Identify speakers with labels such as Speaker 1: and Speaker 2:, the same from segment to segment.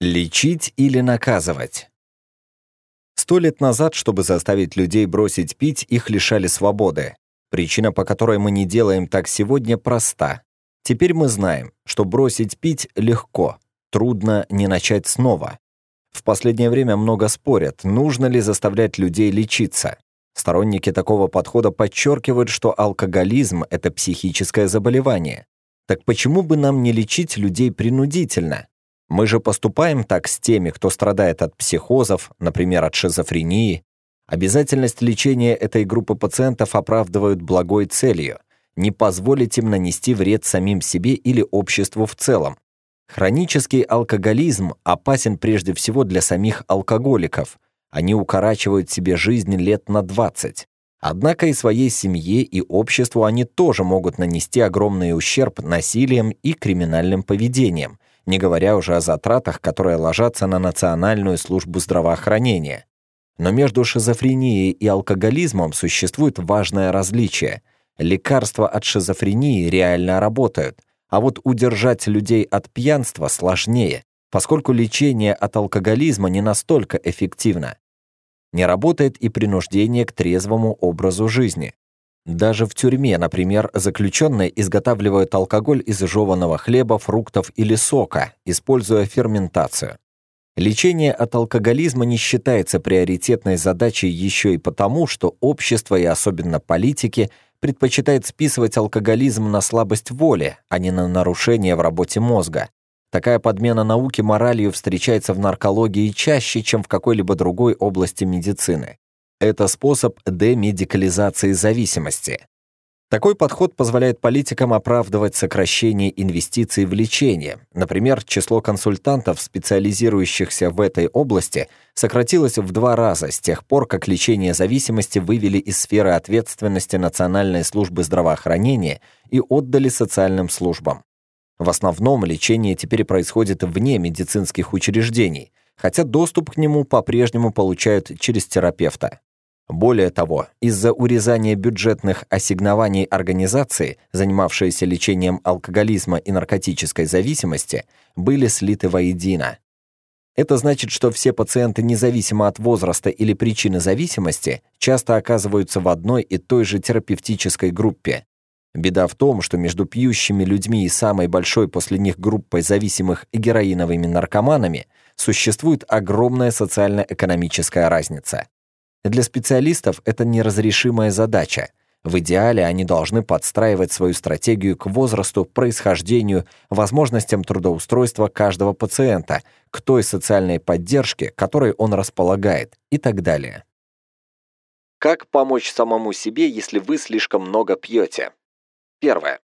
Speaker 1: Лечить или наказывать? Сто лет назад, чтобы заставить людей бросить пить, их лишали свободы. Причина, по которой мы не делаем так сегодня, проста. Теперь мы знаем, что бросить пить легко, трудно не начать снова. В последнее время много спорят, нужно ли заставлять людей лечиться. Сторонники такого подхода подчеркивают, что алкоголизм – это психическое заболевание. Так почему бы нам не лечить людей принудительно? Мы же поступаем так с теми, кто страдает от психозов, например, от шизофрении. Обязательность лечения этой группы пациентов оправдывают благой целью – не позволить им нанести вред самим себе или обществу в целом. Хронический алкоголизм опасен прежде всего для самих алкоголиков. Они укорачивают себе жизнь лет на 20. Однако и своей семье, и обществу они тоже могут нанести огромный ущерб насилием и криминальным поведением – не говоря уже о затратах, которые ложатся на Национальную службу здравоохранения. Но между шизофренией и алкоголизмом существует важное различие. Лекарства от шизофрении реально работают, а вот удержать людей от пьянства сложнее, поскольку лечение от алкоголизма не настолько эффективно. Не работает и принуждение к трезвому образу жизни. Даже в тюрьме, например, заключенные изготавливают алкоголь из жеванного хлеба, фруктов или сока, используя ферментацию. Лечение от алкоголизма не считается приоритетной задачей еще и потому, что общество и особенно политики предпочитает списывать алкоголизм на слабость воли, а не на нарушение в работе мозга. Такая подмена науки моралью встречается в наркологии чаще, чем в какой-либо другой области медицины. Это способ демедикализации зависимости. Такой подход позволяет политикам оправдывать сокращение инвестиций в лечение. Например, число консультантов, специализирующихся в этой области, сократилось в два раза с тех пор, как лечение зависимости вывели из сферы ответственности Национальной службы здравоохранения и отдали социальным службам. В основном лечение теперь происходит вне медицинских учреждений, хотя доступ к нему по-прежнему получают через терапевта. Более того, из-за урезания бюджетных ассигнований организации, занимавшиеся лечением алкоголизма и наркотической зависимости, были слиты воедино. Это значит, что все пациенты, независимо от возраста или причины зависимости, часто оказываются в одной и той же терапевтической группе. Беда в том, что между пьющими людьми и самой большой после них группой зависимых героиновыми наркоманами существует огромная социально-экономическая разница. Для специалистов это неразрешимая задача. В идеале они должны подстраивать свою стратегию к возрасту, происхождению, возможностям трудоустройства каждого пациента, к той социальной поддержке, которой он располагает и так далее. Как помочь самому себе, если вы слишком много пьете? Первое.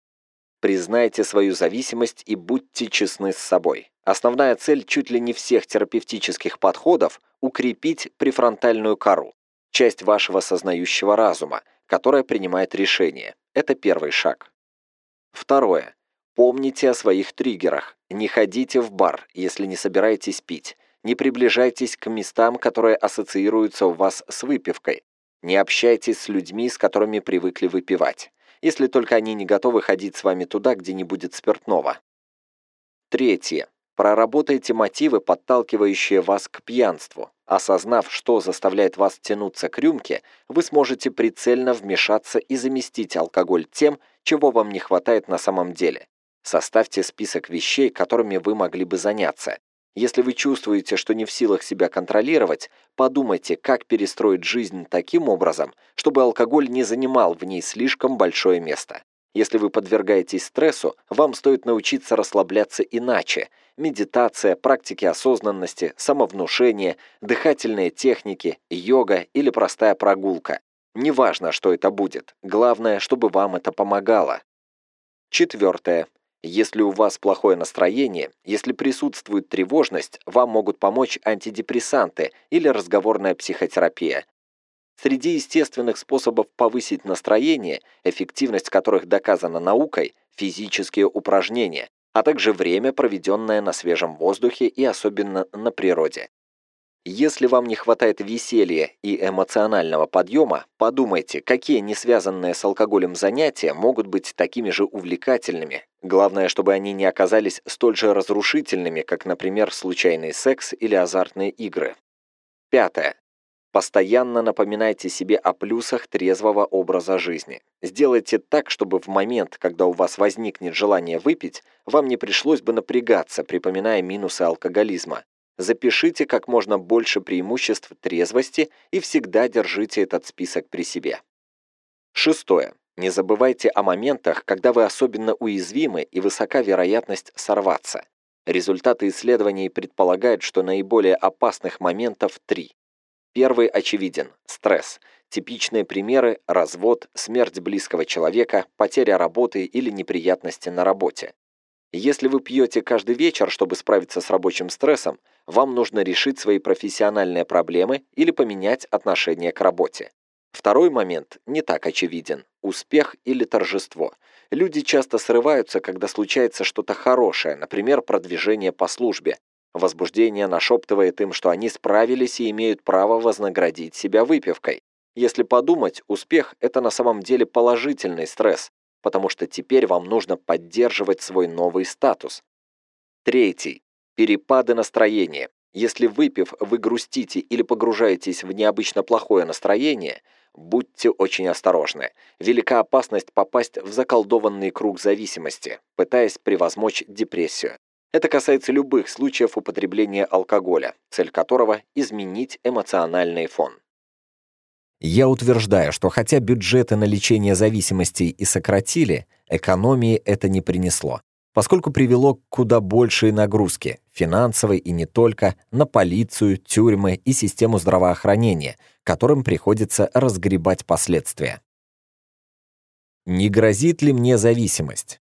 Speaker 1: Признайте свою зависимость и будьте честны с собой. Основная цель чуть ли не всех терапевтических подходов – укрепить префронтальную кору, часть вашего сознающего разума, которая принимает решение. Это первый шаг. Второе. Помните о своих триггерах. Не ходите в бар, если не собираетесь пить. Не приближайтесь к местам, которые ассоциируются у вас с выпивкой. Не общайтесь с людьми, с которыми привыкли выпивать, если только они не готовы ходить с вами туда, где не будет спиртного. Третье. Проработайте мотивы, подталкивающие вас к пьянству. Осознав, что заставляет вас тянуться к рюмке, вы сможете прицельно вмешаться и заместить алкоголь тем, чего вам не хватает на самом деле. Составьте список вещей, которыми вы могли бы заняться. Если вы чувствуете, что не в силах себя контролировать, подумайте, как перестроить жизнь таким образом, чтобы алкоголь не занимал в ней слишком большое место. Если вы подвергаетесь стрессу, вам стоит научиться расслабляться иначе, медитация, практики осознанности, самовнушение, дыхательные техники, йога или простая прогулка. Неважно, что это будет, главное, чтобы вам это помогало. Четвертое. Если у вас плохое настроение, если присутствует тревожность, вам могут помочь антидепрессанты или разговорная психотерапия. Среди естественных способов повысить настроение, эффективность которых доказана наукой, физические упражнения, а также время, проведенное на свежем воздухе и особенно на природе. Если вам не хватает веселья и эмоционального подъема, подумайте, какие не связанные с алкоголем занятия могут быть такими же увлекательными. Главное, чтобы они не оказались столь же разрушительными, как, например, случайный секс или азартные игры. Пятое. Постоянно напоминайте себе о плюсах трезвого образа жизни. Сделайте так, чтобы в момент, когда у вас возникнет желание выпить, вам не пришлось бы напрягаться, припоминая минусы алкоголизма. Запишите как можно больше преимуществ трезвости и всегда держите этот список при себе. Шестое. Не забывайте о моментах, когда вы особенно уязвимы и высока вероятность сорваться. Результаты исследований предполагают, что наиболее опасных моментов три Первый очевиден – стресс. Типичные примеры – развод, смерть близкого человека, потеря работы или неприятности на работе. Если вы пьете каждый вечер, чтобы справиться с рабочим стрессом, вам нужно решить свои профессиональные проблемы или поменять отношение к работе. Второй момент не так очевиден – успех или торжество. Люди часто срываются, когда случается что-то хорошее, например, продвижение по службе, Возбуждение нашептывает им, что они справились и имеют право вознаградить себя выпивкой. Если подумать, успех – это на самом деле положительный стресс, потому что теперь вам нужно поддерживать свой новый статус. Третий. Перепады настроения. Если выпив, вы грустите или погружаетесь в необычно плохое настроение, будьте очень осторожны. Велика опасность попасть в заколдованный круг зависимости, пытаясь превозмочь депрессию. Это касается любых случаев употребления алкоголя, цель которого — изменить эмоциональный фон. Я утверждаю, что хотя бюджеты на лечение зависимости и сократили, экономии это не принесло, поскольку привело к куда большей нагрузке, финансовой и не только, на полицию, тюрьмы и систему здравоохранения, которым приходится разгребать последствия. Не грозит ли мне зависимость?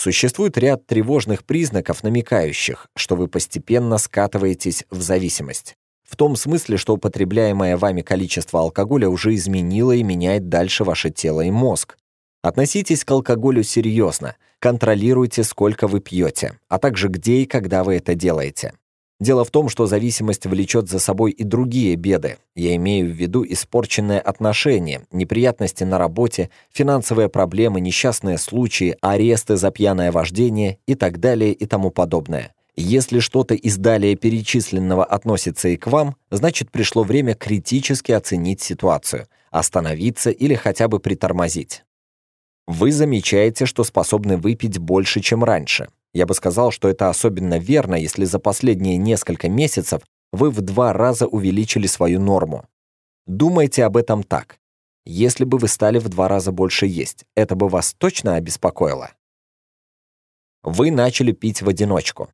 Speaker 1: Существует ряд тревожных признаков, намекающих, что вы постепенно скатываетесь в зависимость. В том смысле, что употребляемое вами количество алкоголя уже изменило и меняет дальше ваше тело и мозг. Относитесь к алкоголю серьезно, контролируйте, сколько вы пьете, а также где и когда вы это делаете. Дело в том, что зависимость влечет за собой и другие беды. Я имею в виду испорченные отношения, неприятности на работе, финансовые проблемы, несчастные случаи, аресты за пьяное вождение и так далее и тому подобное. Если что-то из далее перечисленного относится и к вам, значит пришло время критически оценить ситуацию, остановиться или хотя бы притормозить. Вы замечаете, что способны выпить больше, чем раньше – я бы сказал, что это особенно верно, если за последние несколько месяцев вы в два раза увеличили свою норму. Думайте об этом так. Если бы вы стали в два раза больше есть, это бы вас точно обеспокоило? Вы начали пить в одиночку.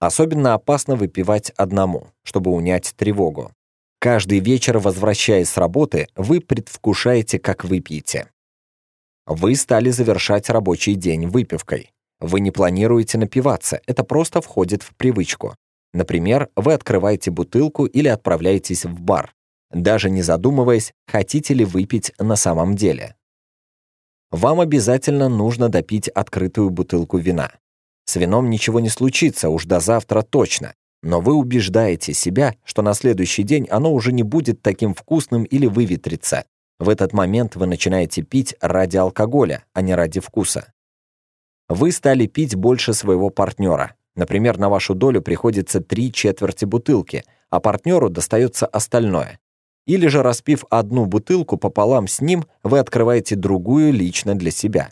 Speaker 1: Особенно опасно выпивать одному, чтобы унять тревогу. Каждый вечер, возвращаясь с работы, вы предвкушаете, как выпьете. Вы стали завершать рабочий день выпивкой. Вы не планируете напиваться, это просто входит в привычку. Например, вы открываете бутылку или отправляетесь в бар, даже не задумываясь, хотите ли выпить на самом деле. Вам обязательно нужно допить открытую бутылку вина. С вином ничего не случится, уж до завтра точно, но вы убеждаете себя, что на следующий день оно уже не будет таким вкусным или выветрится. В этот момент вы начинаете пить ради алкоголя, а не ради вкуса. Вы стали пить больше своего партнера. Например, на вашу долю приходится три четверти бутылки, а партнеру достается остальное. Или же, распив одну бутылку пополам с ним, вы открываете другую лично для себя.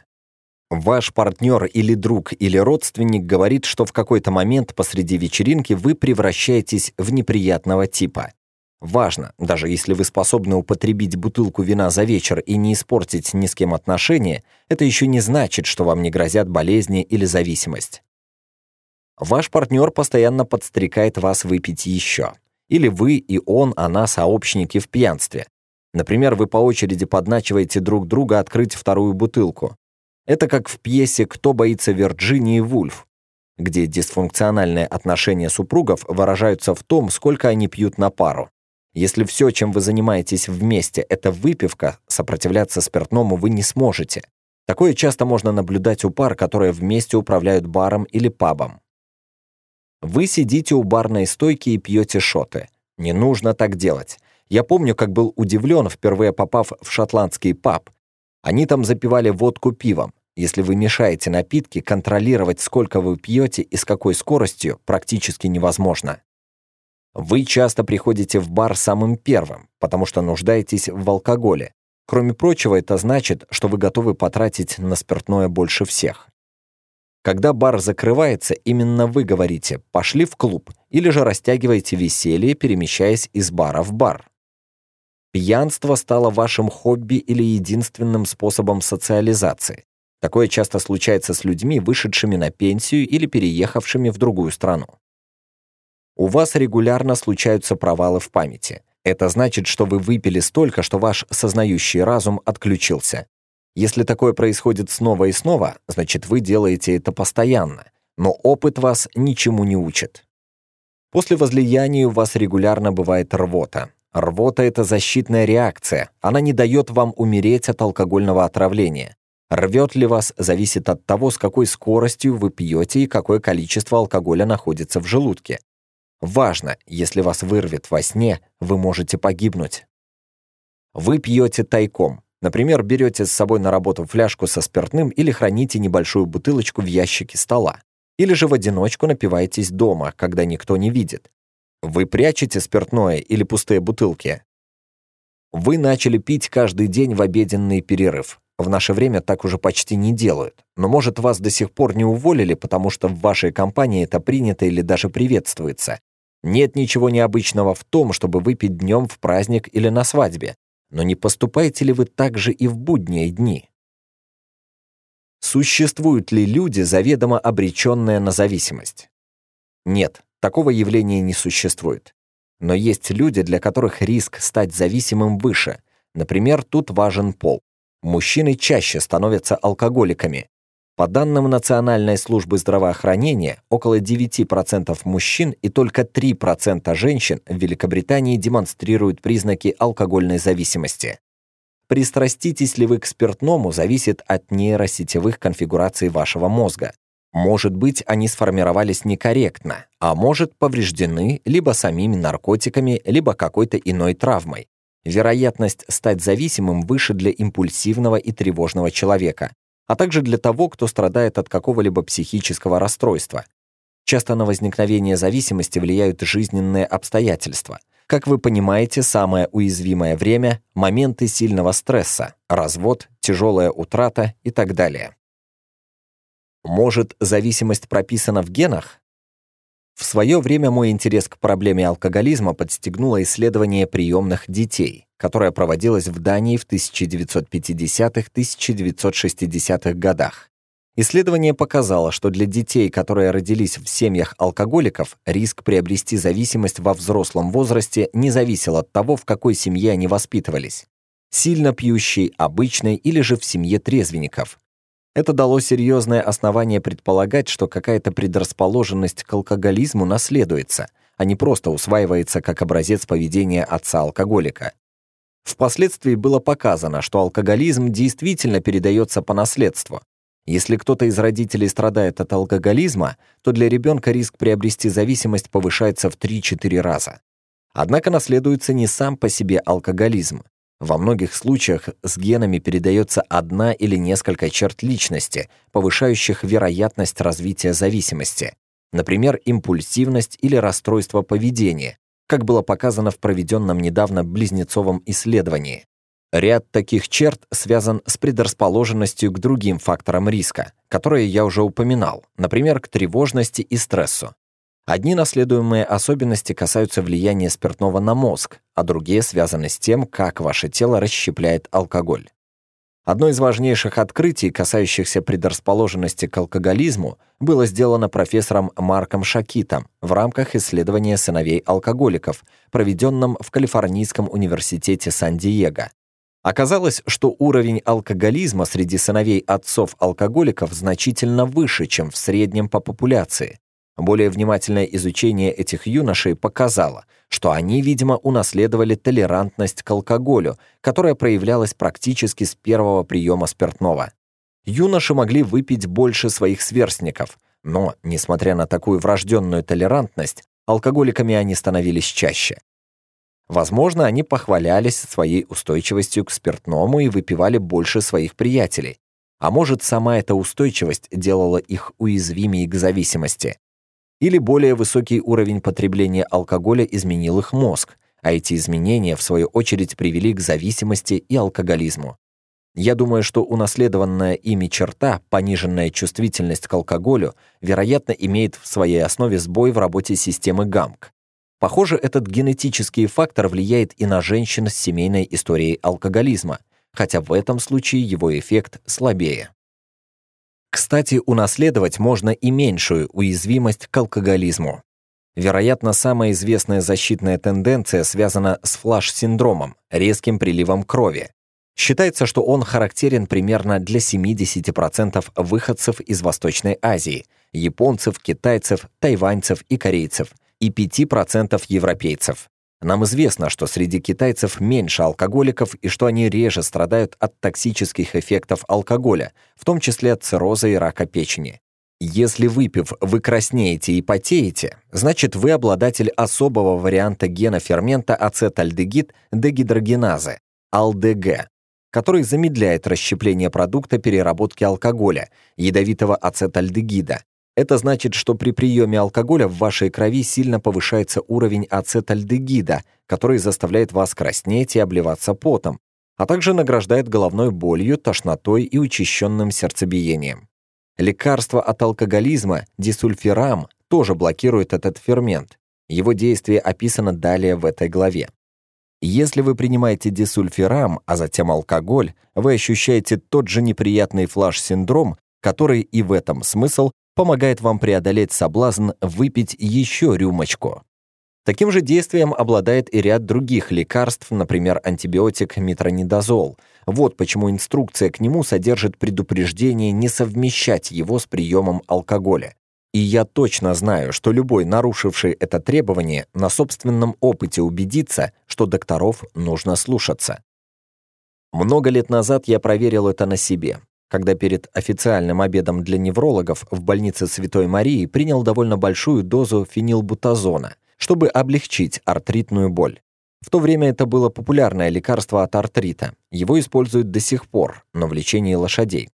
Speaker 1: Ваш партнер или друг или родственник говорит, что в какой-то момент посреди вечеринки вы превращаетесь в неприятного типа. Важно, даже если вы способны употребить бутылку вина за вечер и не испортить ни с кем отношения, это еще не значит, что вам не грозят болезни или зависимость. Ваш партнер постоянно подстрекает вас выпить еще. Или вы и он, она сообщники в пьянстве. Например, вы по очереди подначиваете друг друга открыть вторую бутылку. Это как в пьесе «Кто боится Вирджинии Вульф», где дисфункциональные отношения супругов выражаются в том, сколько они пьют на пару. Если все, чем вы занимаетесь вместе, это выпивка, сопротивляться спиртному вы не сможете. Такое часто можно наблюдать у пар, которые вместе управляют баром или пабом. Вы сидите у барной стойки и пьете шоты. Не нужно так делать. Я помню, как был удивлен, впервые попав в шотландский паб. Они там запивали водку пивом. Если вы мешаете напитки, контролировать, сколько вы пьете и с какой скоростью, практически невозможно. Вы часто приходите в бар самым первым, потому что нуждаетесь в алкоголе. Кроме прочего, это значит, что вы готовы потратить на спиртное больше всех. Когда бар закрывается, именно вы говорите «пошли в клуб» или же растягиваете веселье, перемещаясь из бара в бар. Пьянство стало вашим хобби или единственным способом социализации. Такое часто случается с людьми, вышедшими на пенсию или переехавшими в другую страну. У вас регулярно случаются провалы в памяти. Это значит, что вы выпили столько, что ваш сознающий разум отключился. Если такое происходит снова и снова, значит, вы делаете это постоянно, но опыт вас ничему не учит. После возлияния у вас регулярно бывает рвота. Рвота — это защитная реакция, она не дает вам умереть от алкогольного отравления. Рвет ли вас зависит от того, с какой скоростью вы пьете и какое количество алкоголя находится в желудке. Важно, если вас вырвет во сне, вы можете погибнуть. Вы пьете тайком. Например, берете с собой на работу фляжку со спиртным или храните небольшую бутылочку в ящике стола. Или же в одиночку напиваетесь дома, когда никто не видит. Вы прячете спиртное или пустые бутылки. Вы начали пить каждый день в обеденный перерыв. В наше время так уже почти не делают. Но, может, вас до сих пор не уволили, потому что в вашей компании это принято или даже приветствуется. Нет ничего необычного в том, чтобы выпить днем в праздник или на свадьбе. Но не поступаете ли вы так же и в будние дни? Существуют ли люди, заведомо обреченные на зависимость? Нет, такого явления не существует. Но есть люди, для которых риск стать зависимым выше. Например, тут важен пол. Мужчины чаще становятся алкоголиками, по данным Национальной службы здравоохранения, около 9% мужчин и только 3% женщин в Великобритании демонстрируют признаки алкогольной зависимости. Пристраститесь ли вы к спиртному, зависит от нейросетевых конфигураций вашего мозга. Может быть, они сформировались некорректно, а может, повреждены либо самими наркотиками, либо какой-то иной травмой. Вероятность стать зависимым выше для импульсивного и тревожного человека а также для того, кто страдает от какого-либо психического расстройства. Часто на возникновение зависимости влияют жизненные обстоятельства. Как вы понимаете, самое уязвимое время – моменты сильного стресса, развод, тяжелая утрата и так далее. Может, зависимость прописана в генах? В свое время мой интерес к проблеме алкоголизма подстегнуло исследование приемных детей, которое проводилось в Дании в 1950-1960-х годах. Исследование показало, что для детей, которые родились в семьях алкоголиков, риск приобрести зависимость во взрослом возрасте не зависел от того, в какой семье они воспитывались. Сильно пьющей, обычной или же в семье трезвенников – это дало серьезное основание предполагать, что какая-то предрасположенность к алкоголизму наследуется, а не просто усваивается как образец поведения отца-алкоголика. Впоследствии было показано, что алкоголизм действительно передается по наследству. Если кто-то из родителей страдает от алкоголизма, то для ребенка риск приобрести зависимость повышается в 3-4 раза. Однако наследуется не сам по себе алкоголизм, во многих случаях с генами передается одна или несколько черт личности, повышающих вероятность развития зависимости, например, импульсивность или расстройство поведения, как было показано в проведенном недавно близнецовом исследовании. Ряд таких черт связан с предрасположенностью к другим факторам риска, которые я уже упоминал, например, к тревожности и стрессу. Одни наследуемые особенности касаются влияния спиртного на мозг, а другие связаны с тем, как ваше тело расщепляет алкоголь. Одно из важнейших открытий, касающихся предрасположенности к алкоголизму, было сделано профессором Марком Шакитом в рамках исследования сыновей-алкоголиков, проведенном в Калифорнийском университете Сан-Диего. Оказалось, что уровень алкоголизма среди сыновей отцов-алкоголиков значительно выше, чем в среднем по популяции. Более внимательное изучение этих юношей показало, что они, видимо, унаследовали толерантность к алкоголю, которая проявлялась практически с первого приема спиртного. Юноши могли выпить больше своих сверстников, но, несмотря на такую врожденную толерантность, алкоголиками они становились чаще. Возможно, они похвалялись своей устойчивостью к спиртному и выпивали больше своих приятелей. А может, сама эта устойчивость делала их уязвимее к зависимости или более высокий уровень потребления алкоголя изменил их мозг, а эти изменения, в свою очередь, привели к зависимости и алкоголизму. Я думаю, что унаследованная ими черта, пониженная чувствительность к алкоголю, вероятно, имеет в своей основе сбой в работе системы ГАМК. Похоже, этот генетический фактор влияет и на женщин с семейной историей алкоголизма, хотя в этом случае его эффект слабее. Кстати, унаследовать можно и меньшую уязвимость к алкоголизму. Вероятно, самая известная защитная тенденция связана с флаш-синдромом, резким приливом крови. Считается, что он характерен примерно для 70% выходцев из Восточной Азии – японцев, китайцев, тайваньцев и корейцев – и 5% европейцев. Нам известно, что среди китайцев меньше алкоголиков и что они реже страдают от токсических эффектов алкоголя, в том числе от цирроза и рака печени. Если выпив, вы краснеете и потеете, значит вы обладатель особого варианта гена фермента ацетальдегид дегидрогеназы, АЛДГ, который замедляет расщепление продукта переработки алкоголя, ядовитого ацетальдегида, это значит, что при приеме алкоголя в вашей крови сильно повышается уровень ацетальдегида, который заставляет вас краснеть и обливаться потом, а также награждает головной болью, тошнотой и учащенным сердцебиением. Лекарство от алкоголизма, дисульфирам, тоже блокирует этот фермент. Его действие описано далее в этой главе. Если вы принимаете дисульфирам, а затем алкоголь, вы ощущаете тот же неприятный флаш-синдром, который и в этом смысл помогает вам преодолеть соблазн выпить еще рюмочку. Таким же действием обладает и ряд других лекарств, например, антибиотик метронидозол. Вот почему инструкция к нему содержит предупреждение не совмещать его с приемом алкоголя. И я точно знаю, что любой, нарушивший это требование, на собственном опыте убедится, что докторов нужно слушаться. Много лет назад я проверил это на себе когда перед официальным обедом для неврологов в больнице Святой Марии принял довольно большую дозу фенилбутазона, чтобы облегчить артритную боль. В то время это было популярное лекарство от артрита. Его используют до сих пор, но в лечении лошадей.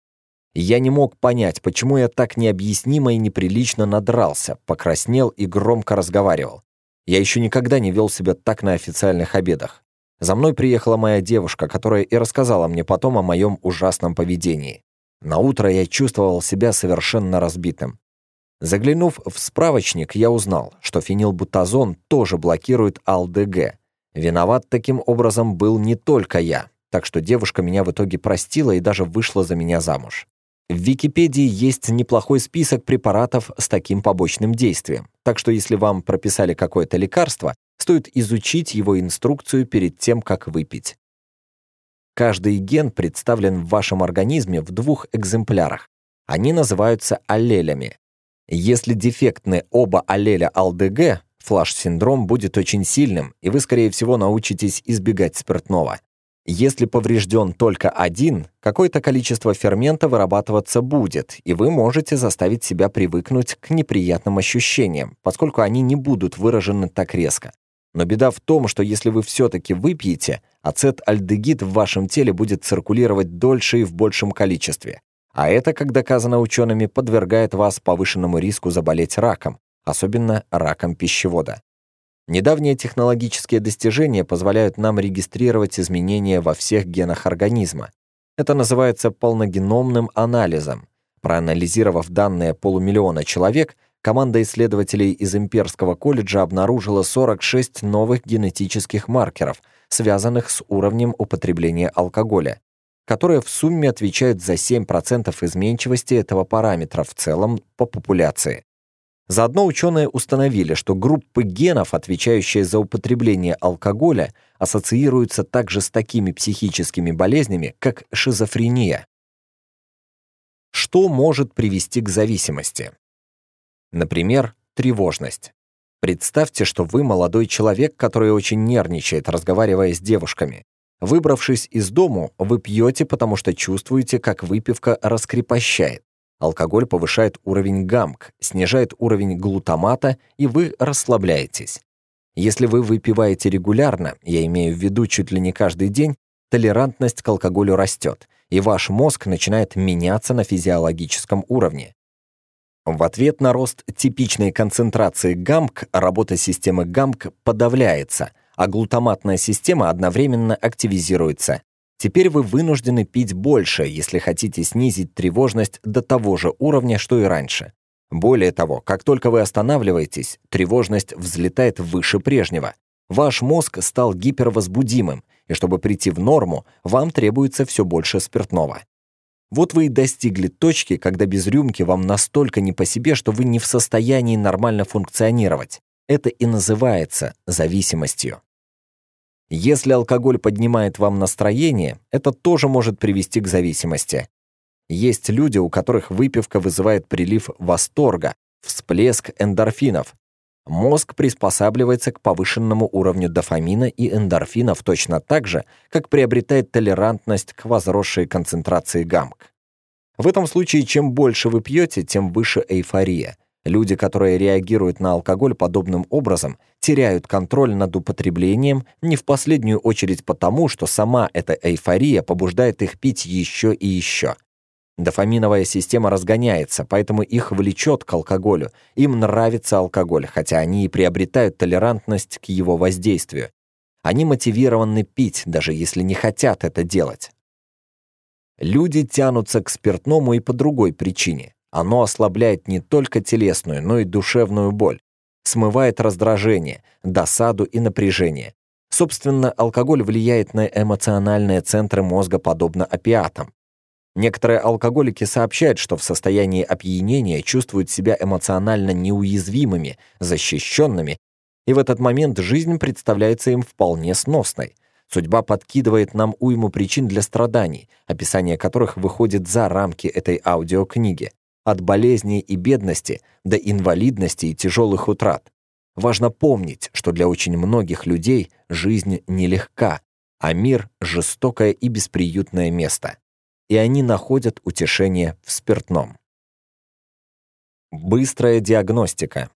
Speaker 1: Я не мог понять, почему я так необъяснимо и неприлично надрался, покраснел и громко разговаривал. Я еще никогда не вел себя так на официальных обедах. За мной приехала моя девушка, которая и рассказала мне потом о моем ужасном поведении. На утро я чувствовал себя совершенно разбитым. Заглянув в справочник, я узнал, что фенилбутазон тоже блокирует АЛДГ. Виноват таким образом был не только я, так что девушка меня в итоге простила и даже вышла за меня замуж. В Википедии есть неплохой список препаратов с таким побочным действием, так что если вам прописали какое-то лекарство, стоит изучить его инструкцию перед тем, как выпить. Каждый ген представлен в вашем организме в двух экземплярах. Они называются аллелями. Если дефектны оба аллеля АЛДГ, флаш-синдром будет очень сильным, и вы, скорее всего, научитесь избегать спиртного. Если поврежден только один, какое-то количество фермента вырабатываться будет, и вы можете заставить себя привыкнуть к неприятным ощущениям, поскольку они не будут выражены так резко. Но беда в том, что если вы все-таки выпьете, ацетальдегид в вашем теле будет циркулировать дольше и в большем количестве. А это, как доказано учеными, подвергает вас повышенному риску заболеть раком, особенно раком пищевода. Недавние технологические достижения позволяют нам регистрировать изменения во всех генах организма. Это называется полногеномным анализом. Проанализировав данные полумиллиона человек – команда исследователей из Имперского колледжа обнаружила 46 новых генетических маркеров, связанных с уровнем употребления алкоголя, которые в сумме отвечают за 7% изменчивости этого параметра в целом по популяции. Заодно ученые установили, что группы генов, отвечающие за употребление алкоголя, ассоциируются также с такими психическими болезнями, как шизофрения. Что может привести к зависимости? Например, тревожность. Представьте, что вы молодой человек, который очень нервничает, разговаривая с девушками. Выбравшись из дому, вы пьете, потому что чувствуете, как выпивка раскрепощает. Алкоголь повышает уровень гамк, снижает уровень глутамата, и вы расслабляетесь. Если вы выпиваете регулярно, я имею в виду чуть ли не каждый день, толерантность к алкоголю растет, и ваш мозг начинает меняться на физиологическом уровне. В ответ на рост типичной концентрации ГАМК работа системы ГАМК подавляется, а глутаматная система одновременно активизируется. Теперь вы вынуждены пить больше, если хотите снизить тревожность до того же уровня, что и раньше. Более того, как только вы останавливаетесь, тревожность взлетает выше прежнего. Ваш мозг стал гипервозбудимым, и чтобы прийти в норму, вам требуется все больше спиртного. Вот вы и достигли точки, когда без рюмки вам настолько не по себе, что вы не в состоянии нормально функционировать. Это и называется зависимостью. Если алкоголь поднимает вам настроение, это тоже может привести к зависимости. Есть люди, у которых выпивка вызывает прилив восторга, всплеск эндорфинов, мозг приспосабливается к повышенному уровню дофамина и эндорфинов точно так же, как приобретает толерантность к возросшей концентрации гамк. В этом случае, чем больше вы пьете, тем выше эйфория. Люди, которые реагируют на алкоголь подобным образом, теряют контроль над употреблением не в последнюю очередь потому, что сама эта эйфория побуждает их пить еще и еще. Дофаминовая система разгоняется, поэтому их влечет к алкоголю. Им нравится алкоголь, хотя они и приобретают толерантность к его воздействию. Они мотивированы пить, даже если не хотят это делать. Люди тянутся к спиртному и по другой причине. Оно ослабляет не только телесную, но и душевную боль. Смывает раздражение, досаду и напряжение. Собственно, алкоголь влияет на эмоциональные центры мозга подобно опиатам. Некоторые алкоголики сообщают, что в состоянии опьянения чувствуют себя эмоционально неуязвимыми, защищенными, и в этот момент жизнь представляется им вполне сносной. Судьба подкидывает нам уйму причин для страданий, описание которых выходит за рамки этой аудиокниги, от болезней и бедности до инвалидности и тяжелых утрат. Важно помнить, что для очень многих людей жизнь нелегка, а мир — жестокое и бесприютное место и они находят утешение в спиртном. Быстрая диагностика.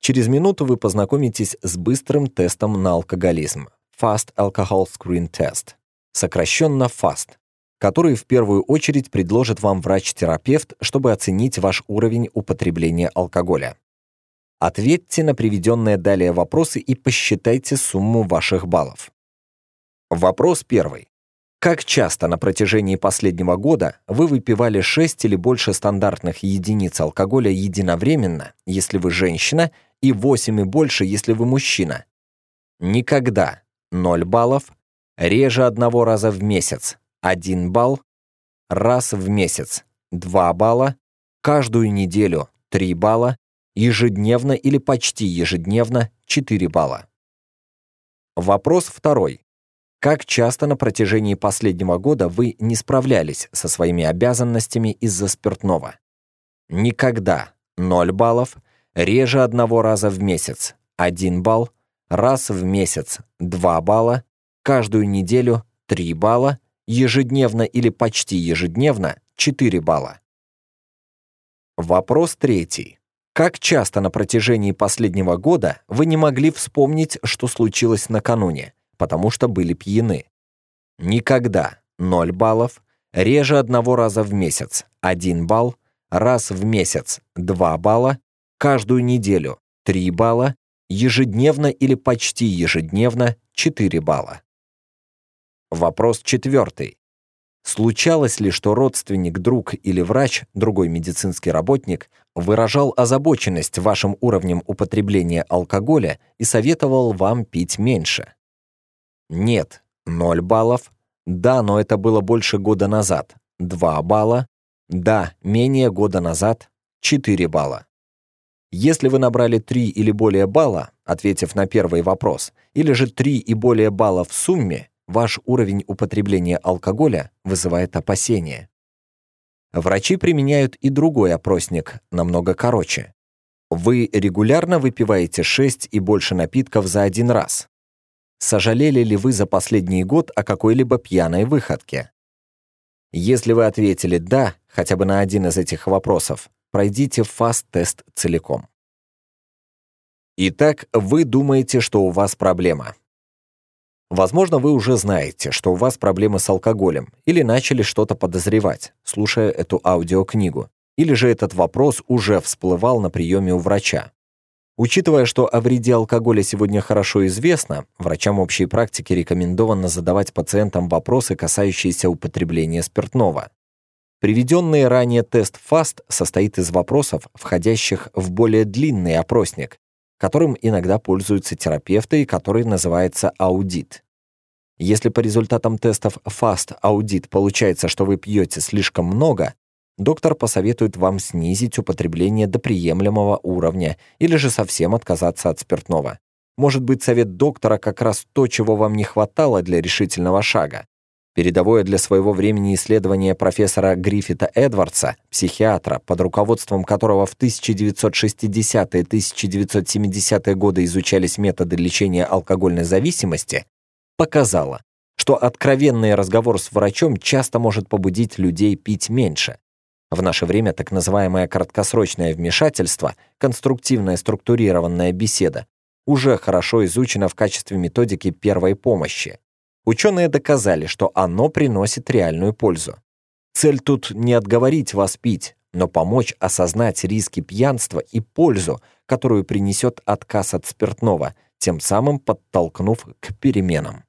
Speaker 1: Через минуту вы познакомитесь с быстрым тестом на алкоголизм Fast Alcohol Screen Test, сокращенно FAST, который в первую очередь предложит вам врач-терапевт, чтобы оценить ваш уровень употребления алкоголя. Ответьте на приведенные далее вопросы и посчитайте сумму ваших баллов. Вопрос первый. Как часто на протяжении последнего года вы выпивали 6 или больше стандартных единиц алкоголя единовременно, если вы женщина, и 8 и больше, если вы мужчина? Никогда. 0 баллов. Реже одного раза в месяц. 1 балл. Раз в месяц. 2 балла. Каждую неделю. 3 балла. Ежедневно или почти ежедневно. 4 балла. Вопрос второй. Как часто на протяжении последнего года вы не справлялись со своими обязанностями из-за спиртного? Никогда. 0 баллов. Реже одного раза в месяц. 1 балл. Раз в месяц. 2 балла. Каждую неделю. 3 балла. Ежедневно или почти ежедневно. 4 балла. Вопрос третий. Как часто на протяжении последнего года вы не могли вспомнить, что случилось накануне? потому что были пьяны. Никогда 0 баллов, реже одного раза в месяц 1 балл, раз в месяц 2 балла, каждую неделю 3 балла, ежедневно или почти ежедневно 4 балла. Вопрос четвертый. Случалось ли, что родственник, друг или врач, другой медицинский работник, выражал озабоченность вашим уровнем употребления алкоголя и советовал вам пить меньше? Нет, 0 баллов. Да, но это было больше года назад. 2 балла. Да, менее года назад. 4 балла. Если вы набрали 3 или более балла, ответив на первый вопрос, или же 3 и более балла в сумме, ваш уровень употребления алкоголя вызывает опасения. Врачи применяют и другой опросник, намного короче. Вы регулярно выпиваете 6 и больше напитков за один раз сожалели ли вы за последний год о какой-либо пьяной выходке? Если вы ответили «да» хотя бы на один из этих вопросов, пройдите фаст-тест целиком. Итак, вы думаете, что у вас проблема. Возможно, вы уже знаете, что у вас проблемы с алкоголем, или начали что-то подозревать, слушая эту аудиокнигу, или же этот вопрос уже всплывал на приеме у врача. Учитывая, что о вреде алкоголя сегодня хорошо известно, врачам общей практики рекомендовано задавать пациентам вопросы, касающиеся употребления спиртного. Приведенный ранее тест FAST состоит из вопросов, входящих в более длинный опросник, которым иногда пользуются терапевты и который называется аудит. Если по результатам тестов FAST аудит получается, что вы пьете слишком много, Доктор посоветует вам снизить употребление до приемлемого уровня или же совсем отказаться от спиртного. Может быть, совет доктора как раз то, чего вам не хватало для решительного шага. Передовое для своего времени исследование профессора Гриффита Эдвардса, психиатра, под руководством которого в 1960-1970-е годы изучались методы лечения алкогольной зависимости, показало, что откровенный разговор с врачом часто может побудить людей пить меньше. В наше время так называемое краткосрочное вмешательство, конструктивная структурированная беседа, уже хорошо изучено в качестве методики первой помощи. Ученые доказали, что оно приносит реальную пользу. Цель тут не отговорить вас пить, но помочь осознать риски пьянства и пользу, которую принесет отказ от спиртного, тем самым подтолкнув к переменам.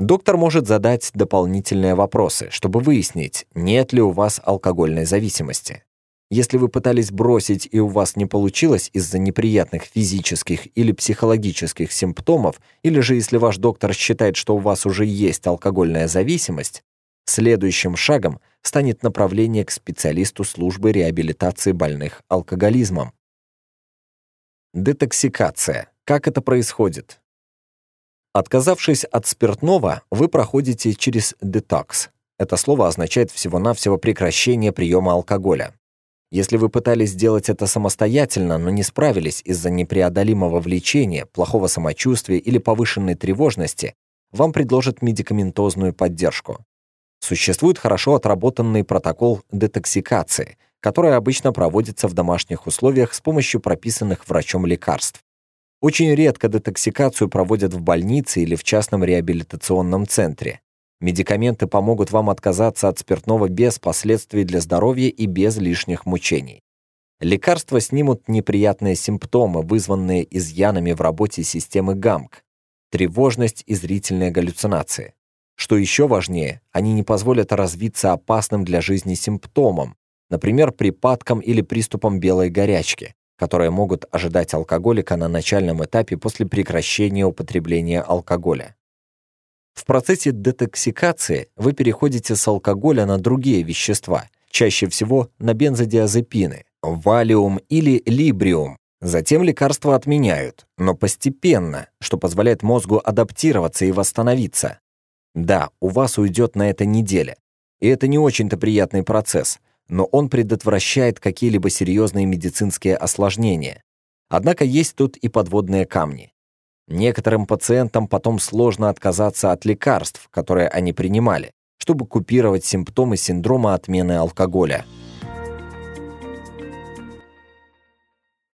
Speaker 1: Доктор может задать дополнительные вопросы, чтобы выяснить, нет ли у вас алкогольной зависимости. Если вы пытались бросить и у вас не получилось из-за неприятных физических или психологических симптомов, или же если ваш доктор считает, что у вас уже есть алкогольная зависимость, следующим шагом станет направление к специалисту службы реабилитации больных алкоголизмом. Детоксикация. Как это происходит? Отказавшись от спиртного, вы проходите через детокс. Это слово означает всего-навсего прекращение приема алкоголя. Если вы пытались сделать это самостоятельно, но не справились из-за непреодолимого влечения, плохого самочувствия или повышенной тревожности, вам предложат медикаментозную поддержку. Существует хорошо отработанный протокол детоксикации, который обычно проводится в домашних условиях с помощью прописанных врачом лекарств. Очень редко детоксикацию проводят в больнице или в частном реабилитационном центре. Медикаменты помогут вам отказаться от спиртного без последствий для здоровья и без лишних мучений. Лекарства снимут неприятные симптомы, вызванные изъянами в работе системы ГАМК, тревожность и зрительные галлюцинации. Что еще важнее, они не позволят развиться опасным для жизни симптомам, например, припадкам или приступам белой горячки, которые могут ожидать алкоголика на начальном этапе после прекращения употребления алкоголя. В процессе детоксикации вы переходите с алкоголя на другие вещества, чаще всего на бензодиазепины, валиум или либриум. Затем лекарства отменяют, но постепенно, что позволяет мозгу адаптироваться и восстановиться. Да, у вас уйдет на это неделя. И это не очень-то приятный процесс – но он предотвращает какие-либо серьезные медицинские осложнения. Однако есть тут и подводные камни. Некоторым пациентам потом сложно отказаться от лекарств, которые они принимали, чтобы купировать симптомы синдрома отмены алкоголя –